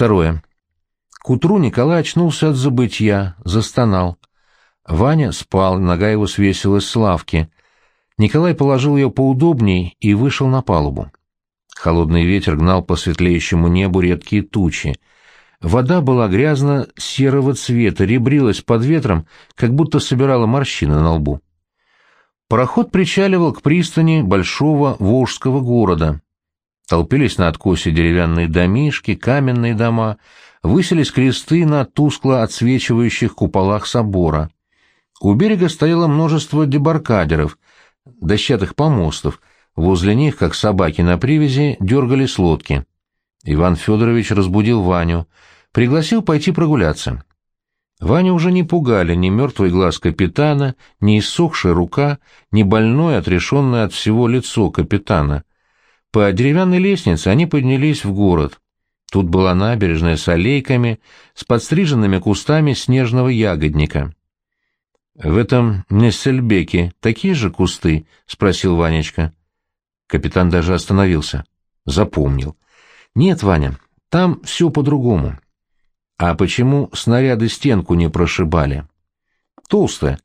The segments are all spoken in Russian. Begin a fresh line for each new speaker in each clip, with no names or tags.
Второе. К утру Николай очнулся от забытья, застонал. Ваня спал, нога его свесилась с лавки. Николай положил ее поудобней и вышел на палубу. Холодный ветер гнал по светлеющему небу редкие тучи. Вода была грязно-серого цвета, ребрилась под ветром, как будто собирала морщины на лбу. Пароход причаливал к пристани большого волжского города. Толпились на откосе деревянные домишки, каменные дома, высились кресты на тускло отсвечивающих куполах собора. У берега стояло множество дебаркадеров, дощатых помостов, возле них, как собаки на привязи, дергались лодки. Иван Федорович разбудил Ваню, пригласил пойти прогуляться. Ваню уже не пугали ни мертвый глаз капитана, ни иссохшая рука, ни больное, отрешенное от всего лицо капитана. По деревянной лестнице они поднялись в город. Тут была набережная с аллейками, с подстриженными кустами снежного ягодника. — В этом Нессельбеке такие же кусты? — спросил Ванечка. Капитан даже остановился. Запомнил. — Нет, Ваня, там все по-другому. А почему снаряды стенку не прошибали? Толстая.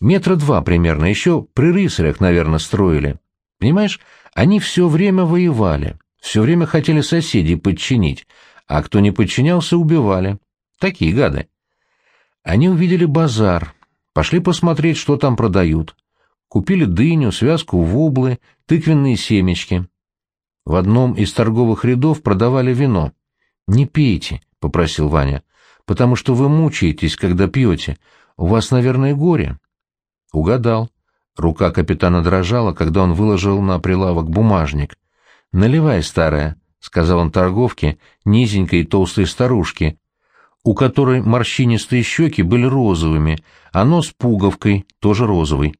Метра два примерно, еще при рыцарях, наверное, строили. Понимаешь, они все время воевали, все время хотели соседей подчинить, а кто не подчинялся, убивали. Такие гады. Они увидели базар, пошли посмотреть, что там продают. Купили дыню, связку воблы, тыквенные семечки. В одном из торговых рядов продавали вино. «Не пейте», — попросил Ваня, — «потому что вы мучаетесь, когда пьете. У вас, наверное, горе». Угадал. Рука капитана дрожала, когда он выложил на прилавок бумажник. «Наливай, старая», — сказал он торговке, низенькой и толстой старушке, у которой морщинистые щеки были розовыми, а нос пуговкой, тоже розовый.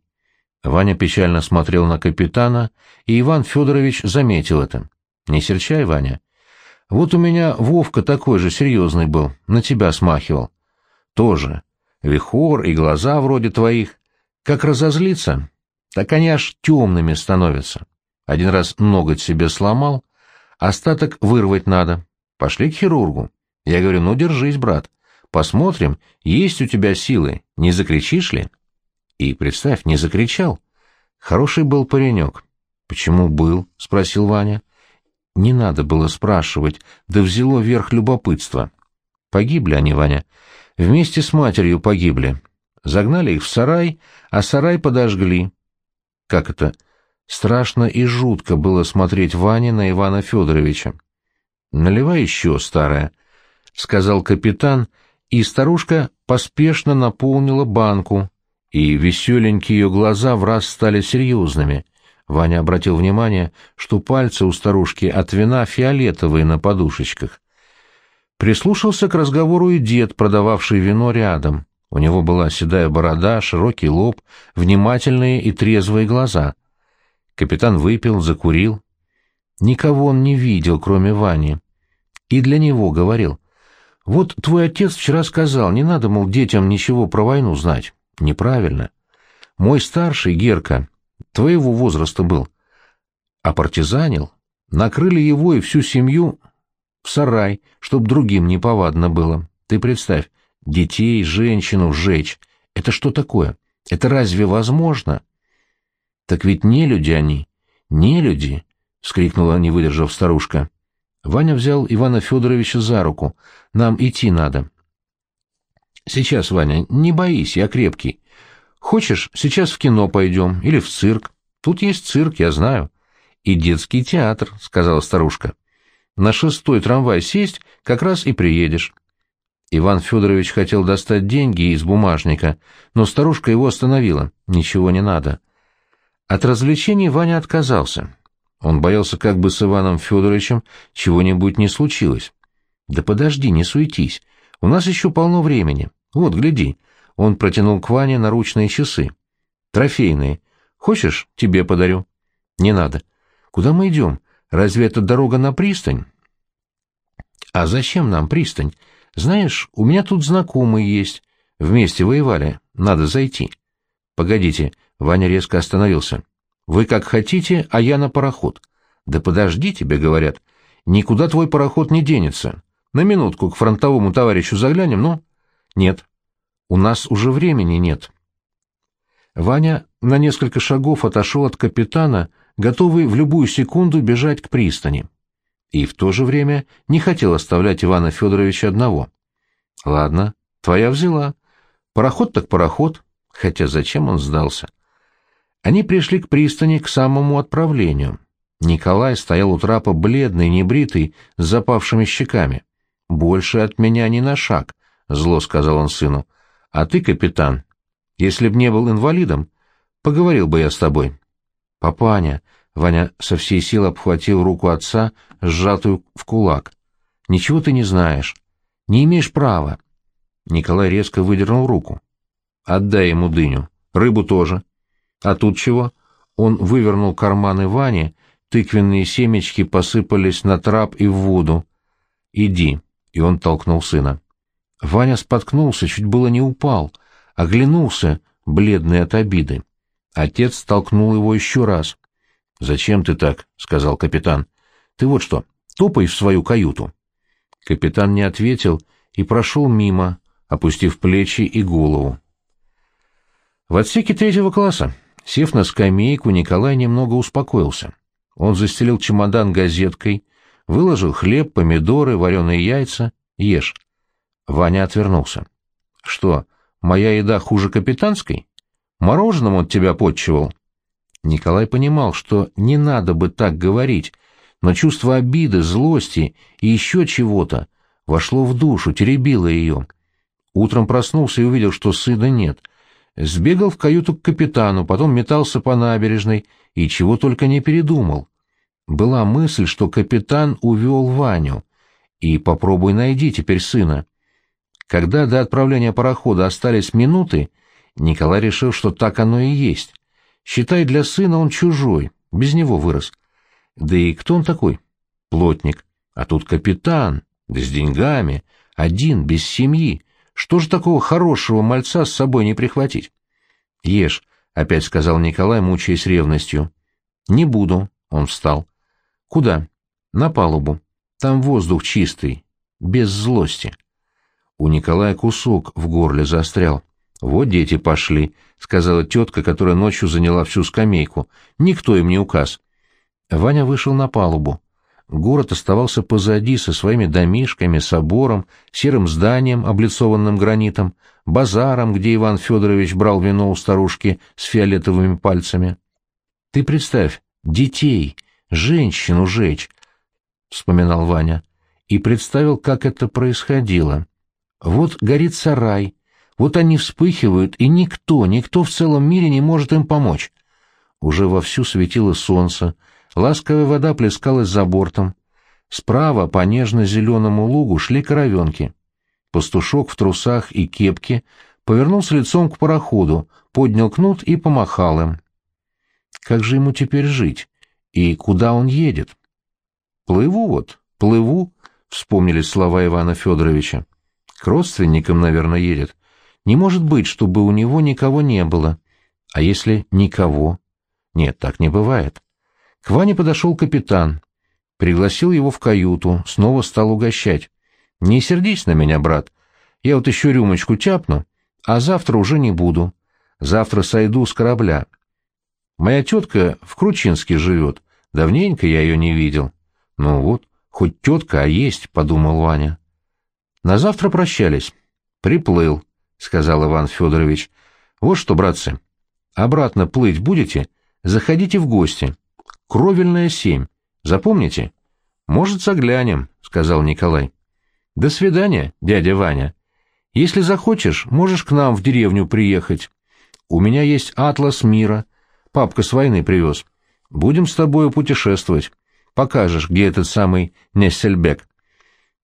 Ваня печально смотрел на капитана, и Иван Федорович заметил это. «Не серчай, Ваня. Вот у меня Вовка такой же серьезный был, на тебя смахивал. Тоже. Вихор и глаза вроде твоих. Как разозлиться, так они аж темными становятся. Один раз ноготь себе сломал, остаток вырвать надо. Пошли к хирургу. Я говорю, ну держись, брат. Посмотрим, есть у тебя силы, не закричишь ли? И, представь, не закричал. Хороший был паренек. Почему был? — спросил Ваня. Не надо было спрашивать, да взяло верх любопытство. Погибли они, Ваня. Вместе с матерью погибли. Загнали их в сарай, а сарай подожгли. Как это? Страшно и жутко было смотреть Ване на Ивана Федоровича. «Наливай еще, старая», — сказал капитан, и старушка поспешно наполнила банку, и веселенькие ее глаза в раз стали серьезными — Ваня обратил внимание, что пальцы у старушки от вина фиолетовые на подушечках. Прислушался к разговору и дед, продававший вино рядом. У него была седая борода, широкий лоб, внимательные и трезвые глаза. Капитан выпил, закурил. Никого он не видел, кроме Вани. И для него говорил. «Вот твой отец вчера сказал, не надо, мол, детям ничего про войну знать. Неправильно. Мой старший, Герка, твоего возраста был. А партизанил, накрыли его и всю семью в сарай, чтоб другим не повадно было. Ты представь, детей, женщину сжечь. Это что такое? Это разве возможно? Так ведь не люди они, не люди, — вскрикнула, не выдержав старушка. Ваня взял Ивана Федоровича за руку. Нам идти надо. Сейчас, Ваня, не боись, я крепкий. Хочешь, сейчас в кино пойдем или в цирк? Тут есть цирк, я знаю. И детский театр, — сказала старушка. На шестой трамвай сесть, как раз и приедешь. Иван Федорович хотел достать деньги из бумажника, но старушка его остановила. Ничего не надо. От развлечений Ваня отказался. Он боялся, как бы с Иваном Федоровичем чего-нибудь не случилось. Да подожди, не суетись. У нас еще полно времени. Вот, гляди. Он протянул к Ване наручные часы. Трофейные. Хочешь, тебе подарю? Не надо. Куда мы идем? Разве это дорога на пристань? А зачем нам пристань? Знаешь, у меня тут знакомые есть. Вместе воевали. Надо зайти. Погодите. Ваня резко остановился. Вы как хотите, а я на пароход. Да подожди, тебе говорят. Никуда твой пароход не денется. На минутку к фронтовому товарищу заглянем, ну? Нет. У нас уже времени нет. Ваня на несколько шагов отошел от капитана, готовый в любую секунду бежать к пристани. И в то же время не хотел оставлять Ивана Федоровича одного. Ладно, твоя взяла. Пароход так пароход, хотя зачем он сдался? Они пришли к пристани к самому отправлению. Николай стоял у трапа бледный, небритый, с запавшими щеками. «Больше от меня ни на шаг», — зло сказал он сыну. «А ты, капитан, если б не был инвалидом, поговорил бы я с тобой». «Папаня», — Ваня со всей силы обхватил руку отца, сжатую в кулак. «Ничего ты не знаешь. Не имеешь права». Николай резко выдернул руку. «Отдай ему дыню. Рыбу тоже». «А тут чего?» Он вывернул карманы Вани, тыквенные семечки посыпались на трап и в воду. «Иди», — и он толкнул сына. Ваня споткнулся, чуть было не упал, оглянулся, бледный от обиды. Отец толкнул его еще раз. «Зачем ты так?» — сказал капитан. «Ты вот что, топай в свою каюту». Капитан не ответил и прошел мимо, опустив плечи и голову. В отсеке третьего класса, сев на скамейку, Николай немного успокоился. Он застелил чемодан газеткой, выложил хлеб, помидоры, вареные яйца. Ешь. Ваня отвернулся. Что, моя еда хуже капитанской? Мороженым он тебя подчивал? Николай понимал, что не надо бы так говорить, но чувство обиды, злости и еще чего-то вошло в душу, теребило ее. Утром проснулся и увидел, что сына нет. Сбегал в каюту к капитану, потом метался по набережной и чего только не передумал. Была мысль, что капитан увел Ваню. И попробуй найди теперь сына. Когда до отправления парохода остались минуты, Николай решил, что так оно и есть. Считай, для сына он чужой, без него вырос. Да и кто он такой? Плотник. А тут капитан, да с деньгами, один, без семьи. Что же такого хорошего мальца с собой не прихватить? Ешь, — опять сказал Николай, мучаясь ревностью. Не буду, — он встал. Куда? На палубу. Там воздух чистый, без злости. У Николая кусок в горле застрял. «Вот дети пошли», — сказала тетка, которая ночью заняла всю скамейку. «Никто им не указ». Ваня вышел на палубу. Город оставался позади со своими домишками, собором, серым зданием, облицованным гранитом, базаром, где Иван Федорович брал вино у старушки с фиолетовыми пальцами. Ты представь, детей, женщину жечь, — вспоминал Ваня, и представил, как это происходило. Вот горит сарай, вот они вспыхивают, и никто, никто в целом мире не может им помочь. Уже вовсю светило солнце, ласковая вода плескалась за бортом. Справа по нежно-зеленому лугу шли коровенки. Пастушок в трусах и кепке повернулся лицом к пароходу, поднял кнут и помахал им. Как же ему теперь жить? И куда он едет? Плыву вот, плыву, вспомнили слова Ивана Федоровича. К родственникам, наверное, едет. Не может быть, чтобы у него никого не было. А если никого? Нет, так не бывает. К Ване подошел капитан. Пригласил его в каюту, снова стал угощать. «Не сердись на меня, брат. Я вот еще рюмочку тяпну, а завтра уже не буду. Завтра сойду с корабля. Моя тетка в Кручинске живет. Давненько я ее не видел. Ну вот, хоть тетка, а есть, — подумал Ваня. На завтра прощались. Приплыл, — сказал Иван Федорович. Вот что, братцы, обратно плыть будете? Заходите в гости. Кровельная семь. Запомните? Может, заглянем, — сказал Николай. До свидания, дядя Ваня. Если захочешь, можешь к нам в деревню приехать. У меня есть атлас мира. Папка с войны привез. Будем с тобою путешествовать. Покажешь, где этот самый Нессельбек.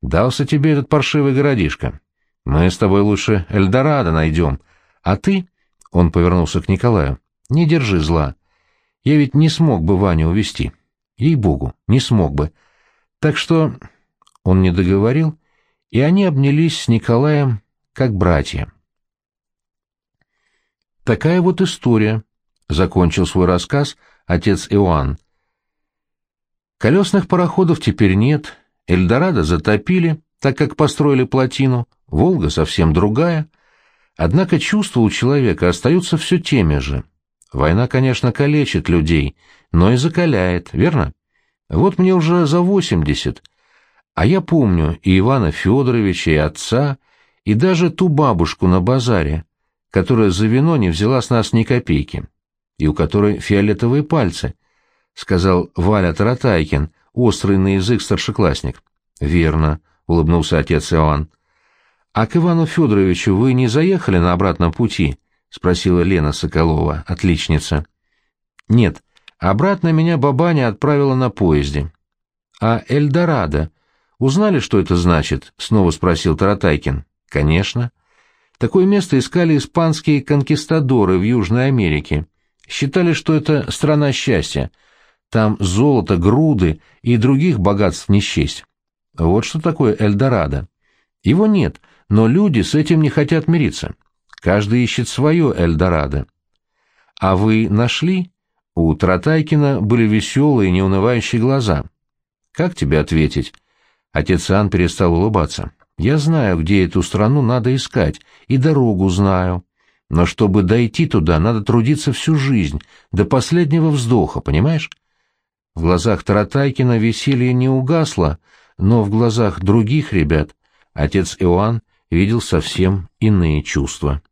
Дался тебе этот паршивый городишко. Мы с тобой лучше Эльдорадо найдем. А ты, — он повернулся к Николаю, — не держи зла. Я ведь не смог бы Ваню увести. Ей-богу, не смог бы. Так что... Он не договорил, и они обнялись с Николаем как братья. Такая вот история, — закончил свой рассказ отец Иоанн. Колесных пароходов теперь нет, Эльдорадо затопили, так как построили плотину, Волга совсем другая. Однако чувства у человека остаются все теми же. Война, конечно, калечит людей, но и закаляет, верно? Вот мне уже за восемьдесят, а я помню и Ивана Федоровича, и отца, и даже ту бабушку на базаре, которая за вино не взяла с нас ни копейки, и у которой фиолетовые пальцы, — сказал Валя Таратайкин, острый на язык старшеклассник. — Верно, — улыбнулся отец Иоанн. — А к Ивану Федоровичу вы не заехали на обратном пути? — спросила Лена Соколова, отличница. — Нет, обратно меня бабаня отправила на поезде. — А Эльдорадо? Узнали, что это значит? — снова спросил Таратайкин. — Конечно. Такое место искали испанские конкистадоры в Южной Америке. Считали, что это страна счастья. Там золото, груды и других богатств не счесть. Вот что такое Эльдорадо. Его нет, но люди с этим не хотят мириться. Каждый ищет свое Эльдорадо. А вы нашли? У Таратайкина были веселые, неунывающие глаза. Как тебе ответить? Отец Ан перестал улыбаться. Я знаю, где эту страну надо искать, и дорогу знаю. Но чтобы дойти туда, надо трудиться всю жизнь, до последнего вздоха, понимаешь? В глазах Таратайкина веселье не угасло, но в глазах других ребят отец Иоанн видел совсем иные чувства.